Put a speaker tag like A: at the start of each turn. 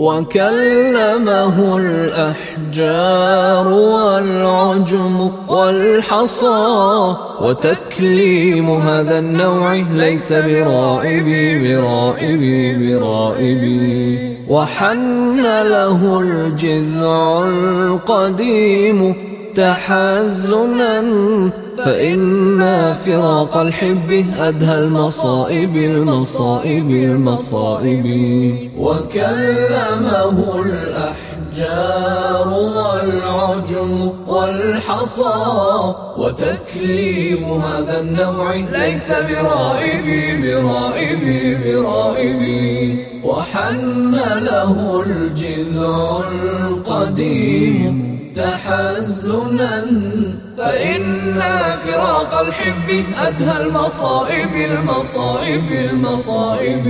A: وكلمه الأحجار والعجم والحصى وتكليم هذا النوع ليس برائبي برائبي برائبي وحن له الجذع القديم تحزنا فإن فراق الحب أدهى المصائب المصائب المصائب. وكلمه الأحجار والعجم والحصى وتكليم هذا النوع ليس برائبي برائبي برائبي وحن له الجذع القديم. تحزنا فإن فراق الحب أدهى المصائب المصائب المصائب.